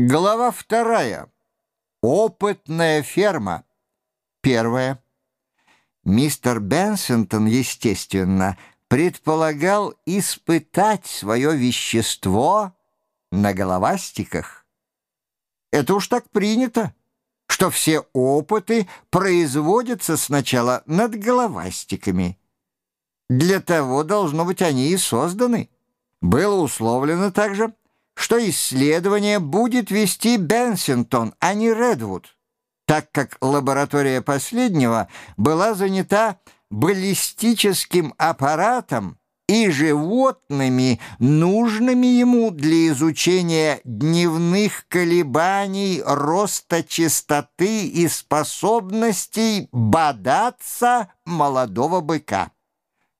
Глава вторая. Опытная ферма. Первое. Мистер Бенсентон, естественно, предполагал испытать свое вещество на головастиках. Это уж так принято, что все опыты производятся сначала над головастиками. Для того, должно быть, они и созданы. Было условлено также, что исследование будет вести Бенсингтон, а не Редвуд, так как лаборатория последнего была занята баллистическим аппаратом и животными, нужными ему для изучения дневных колебаний роста частоты и способностей бодаться молодого быка.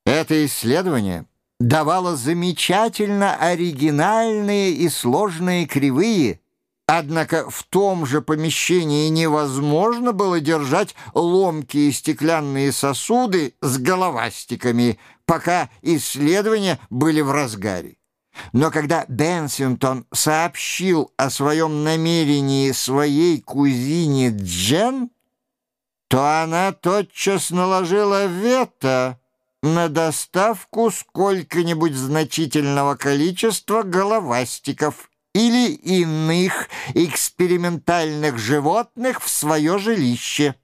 Это исследование давала замечательно оригинальные и сложные кривые, однако в том же помещении невозможно было держать ломкие стеклянные сосуды с головастиками, пока исследования были в разгаре. Но когда Бенсингтон сообщил о своем намерении своей кузине Джен, то она тотчас наложила вето на доставку сколько-нибудь значительного количества головастиков или иных экспериментальных животных в свое жилище.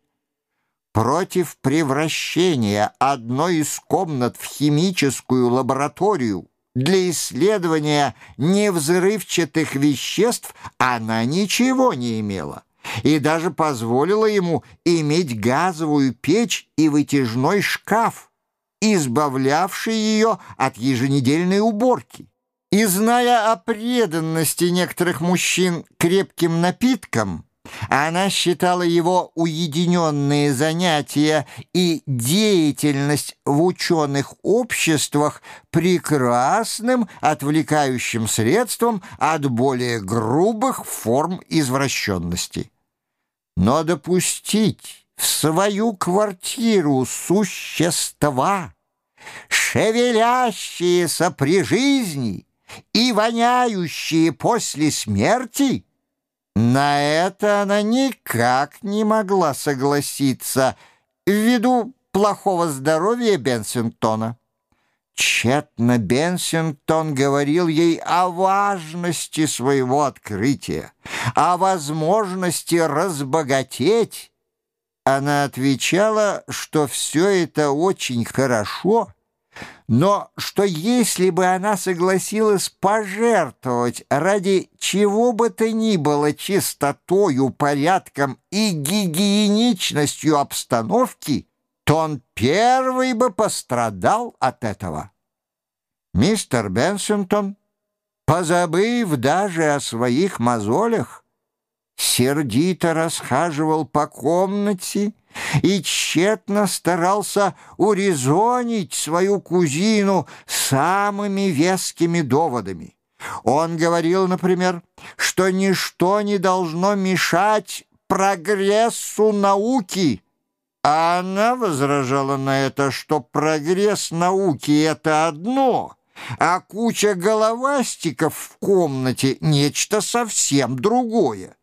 Против превращения одной из комнат в химическую лабораторию для исследования невзрывчатых веществ она ничего не имела и даже позволила ему иметь газовую печь и вытяжной шкаф, избавлявший ее от еженедельной уборки. И зная о преданности некоторых мужчин крепким напиткам, она считала его уединенные занятия и деятельность в ученых обществах прекрасным отвлекающим средством от более грубых форм извращенности. Но допустить в свою квартиру существа, шевелящиеся при жизни и воняющие после смерти, на это она никак не могла согласиться ввиду плохого здоровья Бенсингтона. Тщетно Бенсингтон говорил ей о важности своего открытия, о возможности разбогатеть, она отвечала, что все это очень хорошо, но что если бы она согласилась пожертвовать ради чего бы то ни было чистотою, порядком и гигиеничностью обстановки, то он первый бы пострадал от этого. Мистер Бенсингтон, позабыв даже о своих мозолях, сердито расхаживал по комнате и тщетно старался урезонить свою кузину самыми вескими доводами. Он говорил, например, что ничто не должно мешать прогрессу науки, а она возражала на это, что прогресс науки — это одно — а куча головастиков в комнате — нечто совсем другое.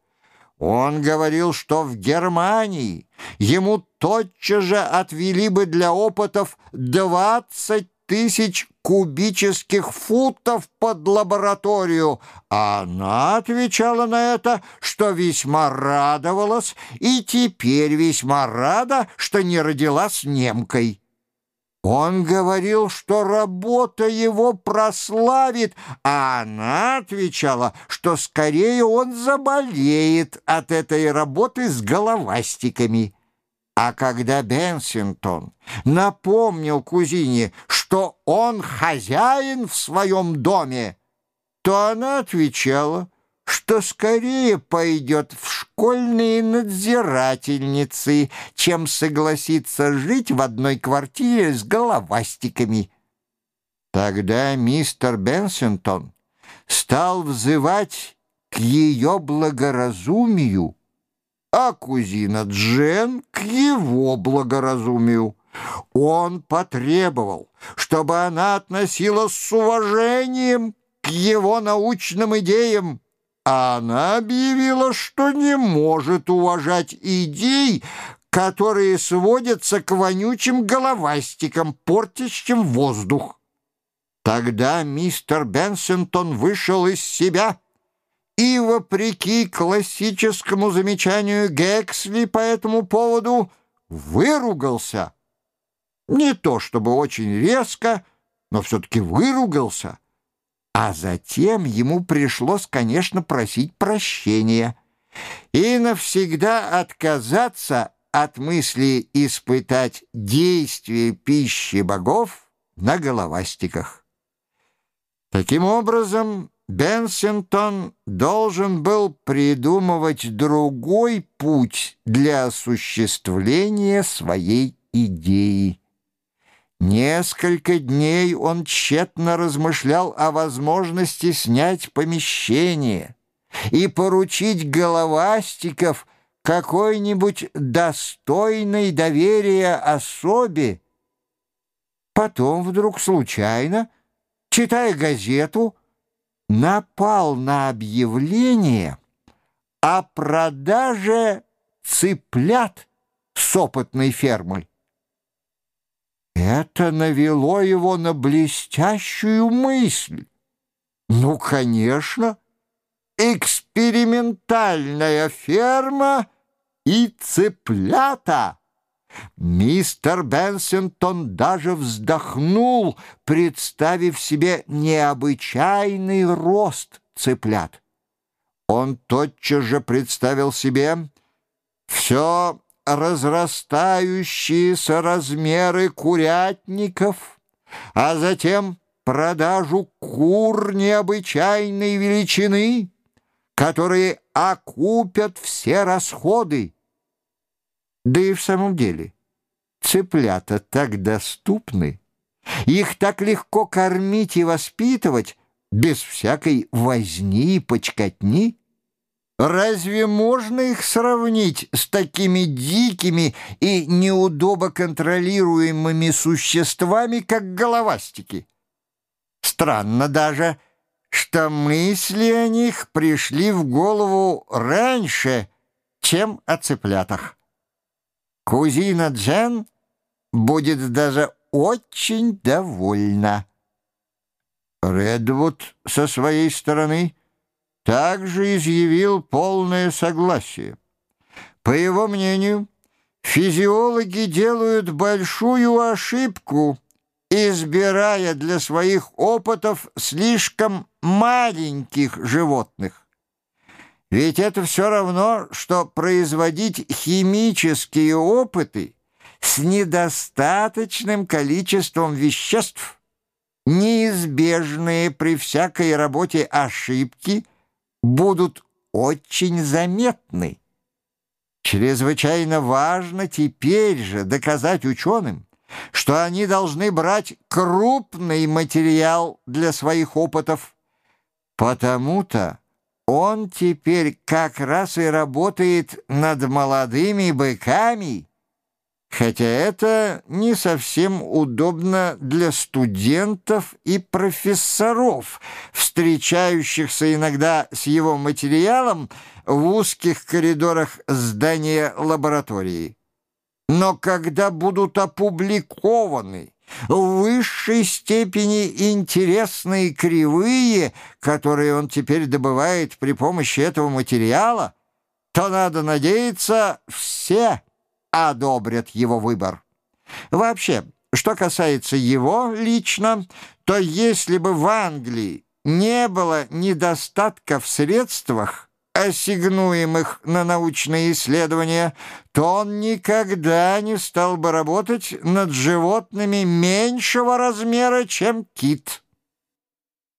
Он говорил, что в Германии ему тотчас же отвели бы для опытов 20 тысяч кубических футов под лабораторию, а она отвечала на это, что весьма радовалась и теперь весьма рада, что не родилась немкой. Он говорил, что работа его прославит, а она отвечала, что скорее он заболеет от этой работы с головастиками. А когда Бенсингтон напомнил кузине, что он хозяин в своем доме, то она отвечала, что скорее пойдет в школьные надзирательницы, чем согласится жить в одной квартире с головастиками. Тогда мистер Бенсингтон стал взывать к ее благоразумию, а кузина Джен к его благоразумию. Он потребовал, чтобы она относилась с уважением к его научным идеям, а она объявила, что не может уважать идей, которые сводятся к вонючим головастикам, портящим воздух. Тогда мистер Бенсентон вышел из себя и, вопреки классическому замечанию Гексли по этому поводу, выругался. Не то чтобы очень резко, но все-таки выругался. А затем ему пришлось, конечно, просить прощения и навсегда отказаться от мысли испытать действие пищи богов на головастиках. Таким образом, Бенсингтон должен был придумывать другой путь для осуществления своей идеи. Несколько дней он тщетно размышлял о возможности снять помещение и поручить головастиков какой-нибудь достойной доверия особе. Потом вдруг случайно, читая газету, напал на объявление о продаже цыплят с опытной фермой. Это навело его на блестящую мысль. Ну, конечно, экспериментальная ферма и цыплята. Мистер Бенсингтон даже вздохнул, представив себе необычайный рост цыплят. Он тотчас же представил себе все разрастающиеся размеры курятников, а затем продажу кур необычайной величины, которые окупят все расходы. Да и в самом деле цыплята так доступны, их так легко кормить и воспитывать без всякой возни и почкотни. Разве можно их сравнить с такими дикими и неудобо контролируемыми существами, как головастики? Странно даже, что мысли о них пришли в голову раньше, чем о цыплятах. Кузина Джен будет даже очень довольна. Редвуд со своей стороны — также изъявил полное согласие. По его мнению, физиологи делают большую ошибку, избирая для своих опытов слишком маленьких животных. Ведь это все равно, что производить химические опыты с недостаточным количеством веществ, неизбежные при всякой работе ошибки – будут очень заметны. Чрезвычайно важно теперь же доказать ученым, что они должны брать крупный материал для своих опытов. Потому-то он теперь как раз и работает над молодыми быками, хотя это не совсем удобно для студентов и профессоров, встречающихся иногда с его материалом в узких коридорах здания лаборатории. Но когда будут опубликованы в высшей степени интересные кривые, которые он теперь добывает при помощи этого материала, то, надо надеяться, все одобрят его выбор. Вообще, что касается его лично, то если бы в Англии не было недостатка в средствах, ассигнуемых на научные исследования, то он никогда не стал бы работать над животными меньшего размера, чем кит.